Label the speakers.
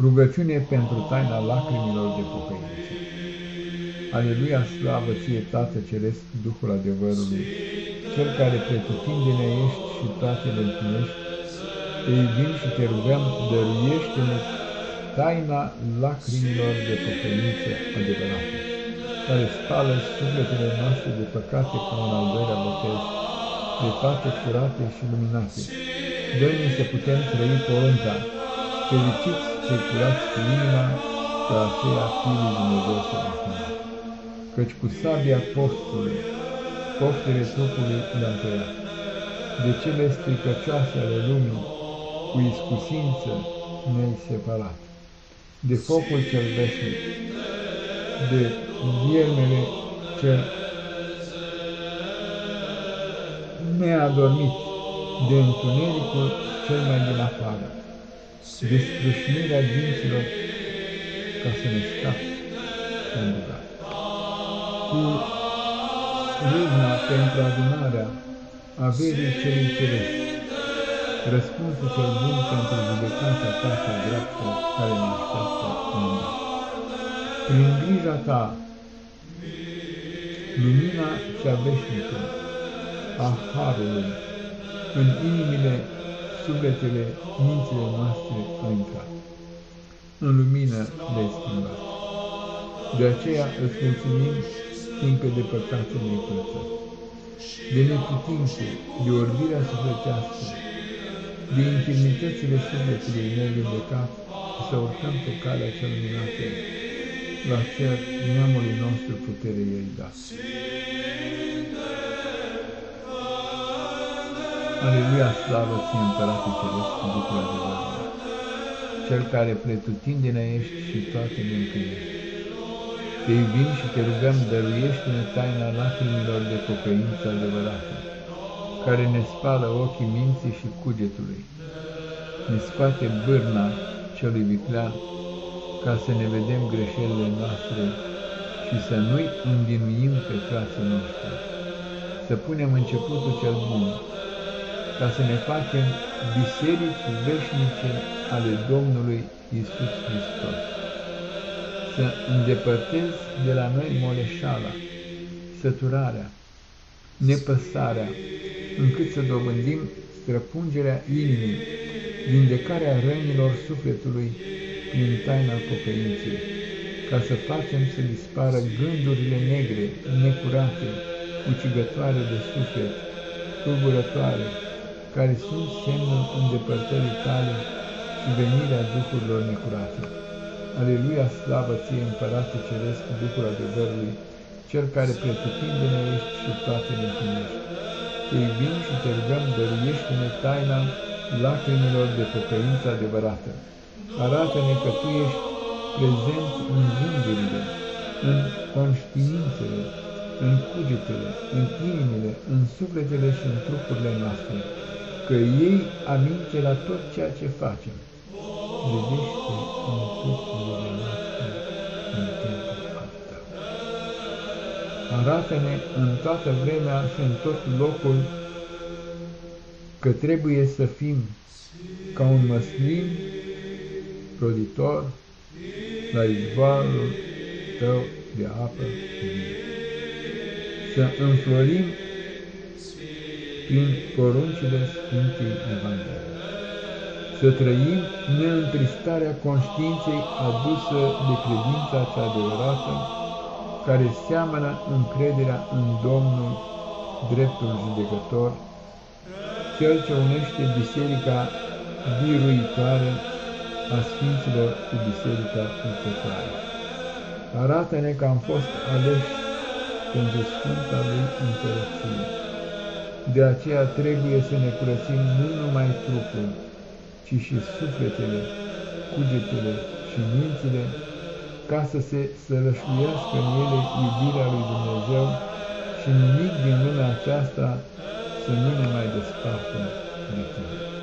Speaker 1: Rugăciune pentru taina lacrimilor de pocăință. Aleluia, slavă ție, Tată Ceresc, Duhul adevărului, Cel care pretutindene ești și toate le împlinești, te iubim și te rugăm, dăruiește-ne taina lacrimilor de pocăință adevărată, care spală sufletele noastre de păcate ca un al doilea botez, de toate curate și luminate. Dă-ne să putem trăi porunca, fericiți cei curați cu inima, că aceea Fiului Dumnezeu să răspundă. Căci cu sabia postului, poftele trupului le-am tăiat. De cele stricăcioase ale lumii, cu iscusință ne-ai separat. De focul cel veșnic, de viermele cel neadormit, de întunericul cel mai din afară de sprâșnirea dinților ca să ne scapi în rugat. Cu râvna pentru adunarea averii celui ceresc, răspunsul cel bun pentru judecata ta cea dreaptă care ne așteaptă în Prin grija ta, lumina cea veșnică a Harului în inimile sufletele, mințile noastre au intrat. În lumină le-ai schimbat. De aceea îți mulțumim, fiindcă de păcate ne curățat. De neputințe, de orbirea sufletească, de intimitățile sufletului nevindecat, să urcăm pe calea cea luminată, la cer neamului nostru putere ei da. Aleluia, slavă ție, Împărate Ceresc, Duhul adevărului, Cel care pretutindene ești și toate ne împlinești. Te iubim și te rugăm, dăruiește-ne taina lacrimilor de pocăință adevărată, care ne spală ochii minții și cugetului, ne scoate bârna celui viclean, ca să ne vedem greșelile noastre și să nu-i îndinuim pe frații noștri, să punem începutul cel bun, ca să ne facem biserici veșnice ale Domnului Isus Hristos. Să îndepărtezi de la noi moleșala, săturarea, nepăsarea, încât să dobândim străpungerea inimii, vindecarea rănilor sufletului prin taina pocăinței, ca să facem să dispară gândurile negre, necurate, ucigătoare de suflet, tulburătoare, care sunt semnul îndepărtării tale și venirea duhurilor necurate. Aleluia, slavă ție, Împărate Ceresc, Duhul adevărului, Cel care pretutindene ești și toate ne împlinești. Te iubim și te rugăm, dăruiește-ne taina lacrimilor de pocăință adevărată. Arată-ne că Tu ești prezent în gândurile, în conștiințele, în cugetele, în inimile, în sufletele și în trupurile noastre că ei aminte la tot ceea ce facem. Vedește în trupurile noastre în timpul tău. Arată-ne în toată vremea și în tot locul că trebuie să fim ca un măslin roditor la izvoarul tău de apă vie. Să înflorim prin poruncile Sfintei Evanghelii. Să trăim neîntristarea conștiinței adusă de credința cea adevărată, care seamănă încrederea în Domnul, dreptul judecător, Cel ce unește biserica biruitoare a Sfinților cu biserica urcătoare. Arată-ne că am fost aleși pentru Sfânta Lui Împărăție de aceea trebuie să ne curățim nu numai trupul, ci și sufletele, cugetele și mințile, ca să se sălășuiască în ele iubirea lui Dumnezeu și nimic din lumea aceasta să nu ne mai despartă de tine.